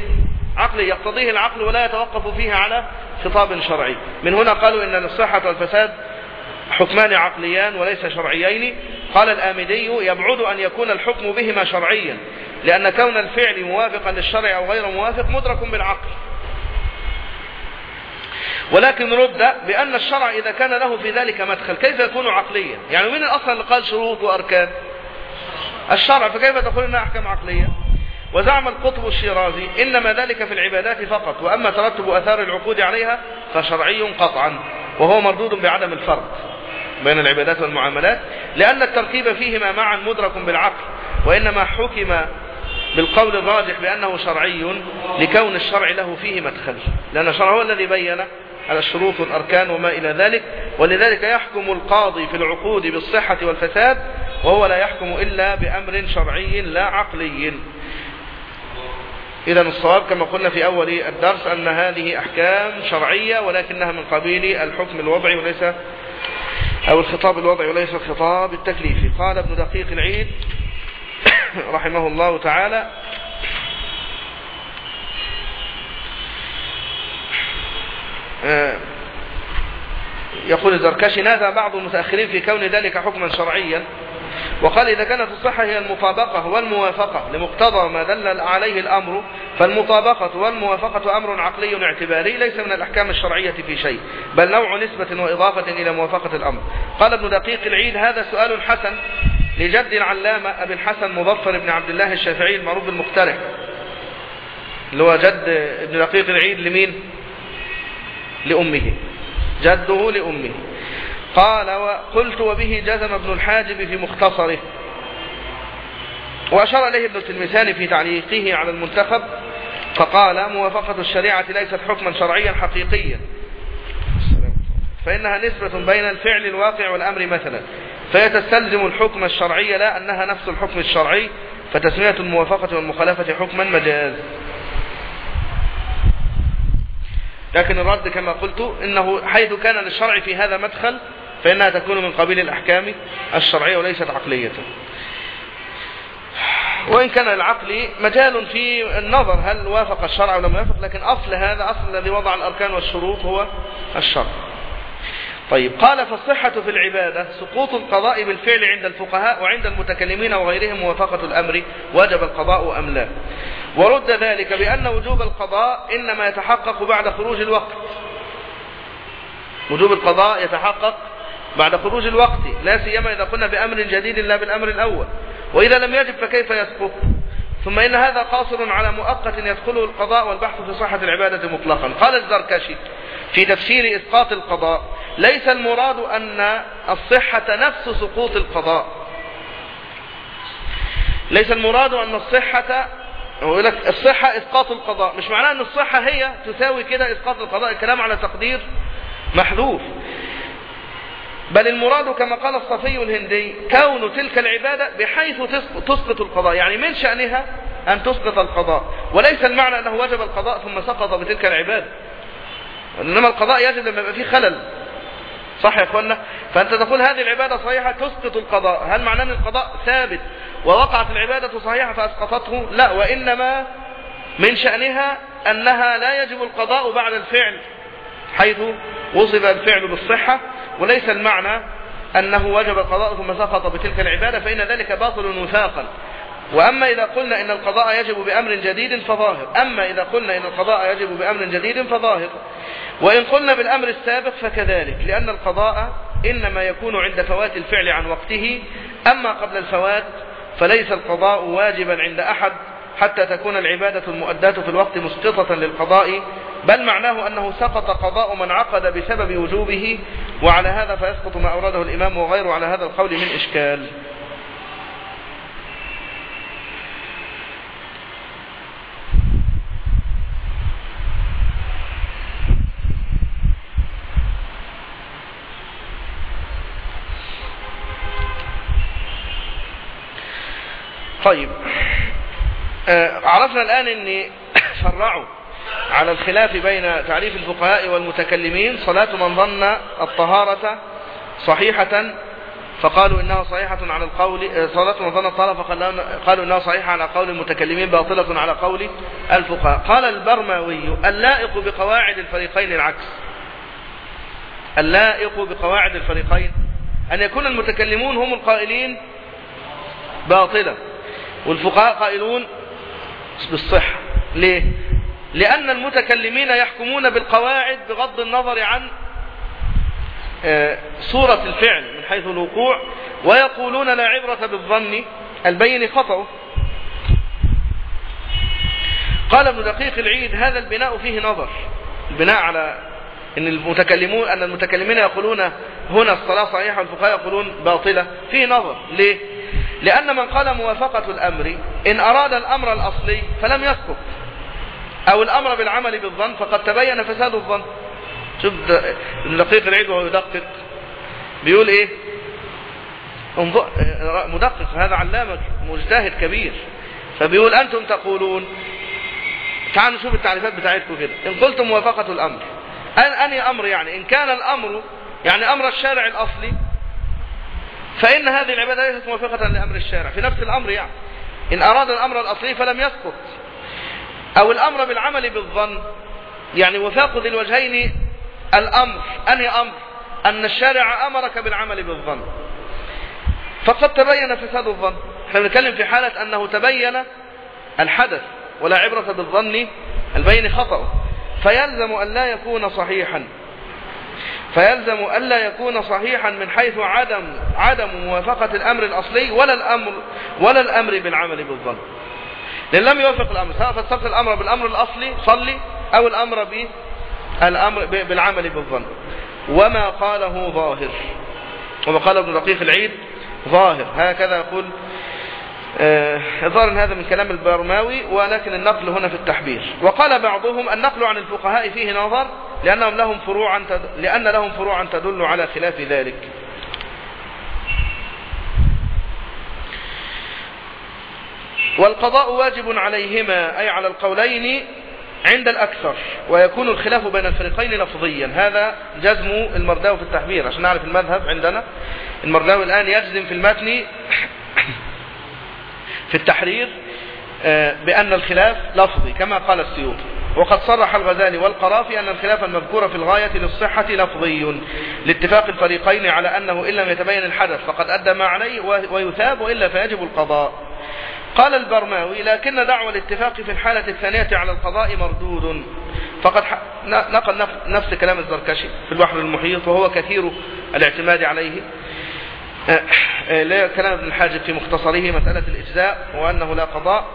عقلي يقتضيه العقل ولا يتوقف فيه على خطاب شرعي. من هنا قالوا إن الصحة والفساد حكمان عقليان وليس شرعيين. قال الآمدي يبعد أن يكون الحكم بهما شرعيا لأن كون الفعل موافقا للشرع أو غير موافق مدرك بالعقل. ولكن رد بأن الشرع إذا كان له في ذلك مدخل كيف يكون عقليا؟ يعني من الأصل اللي قال شروط وأركان. الشرع فكيف تقول إنها أحكام عقلية؟ وزعم القطب الشيرازي إنما ذلك في العبادات فقط وأما ترتب أثار العقود عليها فشرعي قطعا وهو مردود بعدم الفرق بين العبادات والمعاملات لأن التركيب فيهما معا مدرك بالعقل وإنما حكم بالقول الراجح بأنه شرعي لكون الشرع له فيه مدخل. لأن الشرع هو الذي بين على الشروط والأركان وما إلى ذلك ولذلك يحكم القاضي في العقود بالصحة والفساد وهو لا يحكم إلا بأمر شرعي لا عقلي. إذا الصواب كما قلنا في أول الدرس أن هذه أحكام شرعية ولكنها من قبيل الحكم الوضعي وليس أو الخطاب الوضعي وليس الخطاب التكليفي. قال ابن دقيق العيد رحمه الله تعالى آه، يقول الزركشي نادى بعض المتأخرين في كون ذلك حكما شرعيا وقال إذا كانت الصحة هي المطابقة والموافقة لمقتضى ما دل عليه الأمر فالمطابقة والموافقة أمر عقلي اعتباري ليس من الأحكام الشرعية في شيء بل نوع نسبة وإضافة إلى موافقة الأمر. قال ابن دقيق العيد هذا سؤال حسن لجد العلامة أبي الحسن مظفر بن عبد الله الشافعي المعروف بالمقترح. اللي هو جد ابن دقيق العيد لمين؟ لأمه. جده لأمه. قال وقلت وبه جزم ابن الحاجب في مختصره. وأشار إليه ابن التلمساني في تعليقه على المنتخب فقال موافقة الشريعة ليست حكما شرعيا حقيقيا. فإنها نسبة بين الفعل الواقع والأمر مثلا. فهي تستلزم الحكم الشرعي لا أنها نفس الحكم الشرعي فتسمية الموافقة والمخالفة حكما مجاز. لكن الرد كما قلت إنه حيث كان للشرع في هذا مدخل فإنها تكون من قبيل الأحكام الشرعية وليست عقلية. وإن كان العقل مجال في النظر هل وافق الشرع ولا ما وافق لكن أصل هذا أصل الذي وضع الأركان والشروط هو الشرع. طيب قال فالصحة في العبادة سقوط القضاء بالفعل عند الفقهاء وعند المتكلمين وغيرهم موافقة الأمر وجب القضاء أم لا. ورد ذلك بأن وجوب القضاء إنما يتحقق بعد خروج الوقت. وجوب القضاء يتحقق بعد خروج الوقت لا سيما إذا قلنا بأمر جديد لا بالأمر الأول. وإذا لم يجب فكيف يسقط؟ ثم إن هذا قاصر على مؤقت يدخله القضاء والبحث في صحة العبادة مطلقا. قال الزركشي في تفسير إسقاط القضاء ليس المراد أن الصحة نفس سقوط القضاء. ليس المراد أن الصحة يقول لك الصحة إسقاط القضاء. مش معناه أن الصحة هي تساوي كده إسقاط القضاء الكلام على تقدير محذوف. بل المراد كما قال الصفي الهندي كون تلك العبادة بحيث تسقط القضاء. يعني من شأنها؟ أن تسقط القضاء. وليس المعنى أنه وجب القضاء ثم سقط بتلك العبادة. إنما القضاء يجب لما يبقى فيه خلل. صح يا اخوانا فأنت تقول هذه العبادة صحيحة تسقط القضاء. هل معناه أن القضاء ثابت ووقعت العبادة صحيحة فأسقطته؟ لا. وإنما من شأنها أنها لا يجب القضاء بعد الفعل. حيث وصف الفعل بالصحة وليس المعنى أنه وجب القضاء ثم سقط بتلك العبادة فإن ذلك باطل وفاقا. وأما إذا قلنا إن القضاء يجب بأمر جديد فظاهر. أما إذا قلنا إن القضاء يجب بأمر جديد فظاهر. وإن قلنا بالأمر السابق فكذلك لأن القضاء إنما يكون عند فوات الفعل عن وقته. أما قبل الفوات فليس القضاء واجبا عند أحد حتى تكون العبادة المؤداة في الوقت مسقطة للقضاء بل معناه أنه سقط قضاء من عقد بسبب وجوبه وعلى هذا فيسقط ما أورده الإمام وغيره على هذا القول من إشكال. طيب آه، عرفنا الآن أن فرعوا على الخلاف بين تعريف الفقهاء والمتكلمين صلاة من ظن الطهارة صحيحة فقالوا إنها صحيحة على القول صلاة من ظن الطهارة فقالوا إنها صحيحة على قول المتكلمين باطلة على قول الفقهاء. قال البرماوي اللائق بقواعد الفريقين العكس. اللائق بقواعد الفريقين. أن يكون المتكلمون هم القائلين باطلة والفقهاء قائلون بالصحة. ليه؟ لأن المتكلمين يحكمون بالقواعد بغض النظر عن آه، صورة الفعل من حيث الوقوع ويقولون لا عبرة بالظن البين خطأه. قال ابن دقيق العيد هذا البناء فيه نظر. البناء على إن المتكلمون أن المتكلمين يقولون هنا الصلاة صحيحة والفقهاء يقولون باطلة. فيه نظر. ليه؟ لأن من قال موافقة الأمر إن أراد الأمر الأصلي فلم يسقط. أو الأمر بالعمل بالظن فقد تبين فساد الظن. شوف دقيق العيد وهو يدقق. بيقول إيه؟ مدقق هذا علامة مجتهد كبير. فبيقول أنتم تقولون. تعالوا نشوف التعريفات بتاعتكم كده. إن قلتم موافقة الأمر. أني أمر يعني إن كان الأمر يعني أمر الشارع الأصلي فإن هذه العبادة ليست موافقة لأمر الشارع. في نفس الأمر يعني. إن أراد الأمر الأصلي فلم يسقط. أو الأمر بالعمل بالظن. يعني وفاق ذي الوجهين الأمر أنهي أمر أن الشارع أمرك بالعمل بالظن. فقد تبين فساد الظن. إحنا بنتكلم في حالة أنه تبين الحدث ولا عبرة بالظن البين خطأ. فيلزم أن لا يكون صحيحا. فيلزم ألا يكون صحيحا من حيث عدم عدم موافقة الأمر الأصلي ولا الأمر ولا الأمر بالعمل بالظن. لأن لم يوافق الأمر. سواء فسرت الأمر بالأمر الأصلي صلي أو الأمر بالأمر بالعمل بالظن. وما قاله ظاهر. وما قال ابن دقيق العيد ظاهر. هكذا يقول آه، ظاهر هذا من كلام البرماوي ولكن النقل هنا في التحبير. وقال بعضهم النقل عن الفقهاء فيه نظر لأنهم لهم فروعا لأن لهم فروعا تدل على خلاف ذلك. والقضاء واجب عليهما أي على القولين عند الأكثر ويكون الخلاف بين الفريقين لفظيا. هذا جزم المرداوي في التحبير عشان نعرف المذهب عندنا. المرداوي الآن يجزم في المتن في التحرير آه، بأن الخلاف لفظي كما قال السيوطي. وقد صرح الغزالي والقرافي أن الخلاف المذكور في الغاية للصحة لفظي لاتفاق الفريقين على أنه إن لم يتبين الحدث فقد أدى ما عليه ويثاب وإلا فيجب القضاء. قال البرماوي لكن دعوى الاتفاق في الحالة الثانية على القضاء مردود. فقد نقل نفس كلام الزركشي في البحر المحيط وهو كثير الاعتماد عليه. آه، كلام ابن الحاجب في مختصره مسألة الإجزاء وأنه لا قضاء.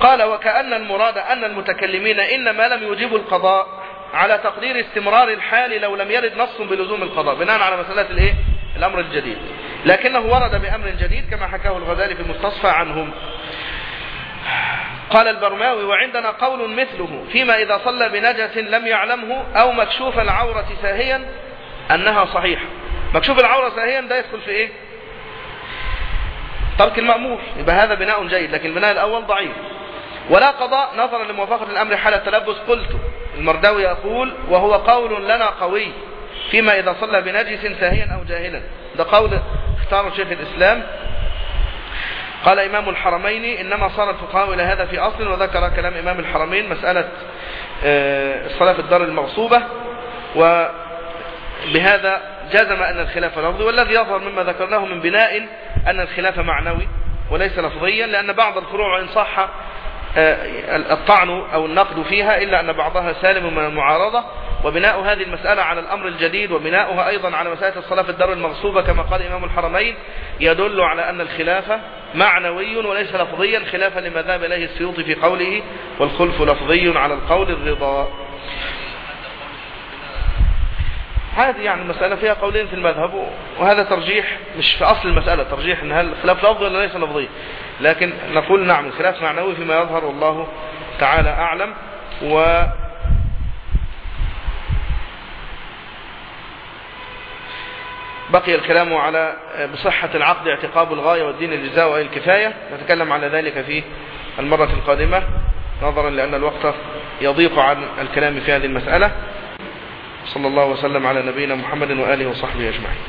قال وكأن المراد أن المتكلمين إنما لم يجيبوا القضاء على تقدير استمرار الحال لو لم يرد نص بلزوم القضاء. بناء على مسألة الإيه؟ الأمر الجديد لكنه ورد بأمر جديد كما حكاه الغزالي في المستصفى عنهم. قال البرماوي وعندنا قول مثله فيما إذا صلى بنجس لم يعلمه أو مكشوف العورة ساهيا أنها صحيحة. مكشوف العورة ساهيا ده يدخل في إيه؟ ترك المأمور. يبقى هذا بناء جيد لكن البناء الأول ضعيف. ولا قضاء نظرا لموافقة الأمر حال التلبس. قلت المرداوي يقول وهو قول لنا قوي. فيما إذا صلى بنجس ساهيا أو جاهلا. ده قول اختار شيخ الإسلام. قال إمام الحرمين إنما صار الفقهاء إلى هذا في أصل وذكر كلام إمام الحرمين مسألة آه، الصلاة في الدار المغصوبة. وبهذا جزم أن الخلاف لفظي والذي يظهر مما ذكرناه من بناء أن الخلاف معنوي وليس لفظيا لأن بعض الفروع إن صح آه، الطعن أو النقد فيها إلا أن بعضها سالم من المعارضة وبناء هذه المسألة على الأمر الجديد وبناؤها أيضا على مسألة الصلاة في الدار المغصوبة كما قال إمام الحرمين يدل على أن الخلاف معنوي وليس لفظيا خلافا لما ذهب إليه السيوطي في قوله والخلف لفظي على القول الرضا هذه يعني المسألة فيها قولين في المذهب وهذا ترجيح مش في أصل المسألة ترجيح أن هل خلاف لفظي ولا ليس لفظي. لكن نقول نعم الخلاف معنوي فيما يظهر والله تعالى أعلم و بقي الكلام على بصحة العقد اعتقاب الغاية والدين الجزاء وأي الكفاية. نتكلم على ذلك في المرة القادمة نظرا لأن الوقت يضيق عن الكلام في هذه المسألة. صلى الله وسلم على نبينا محمد وآله وصحبه أجمعين.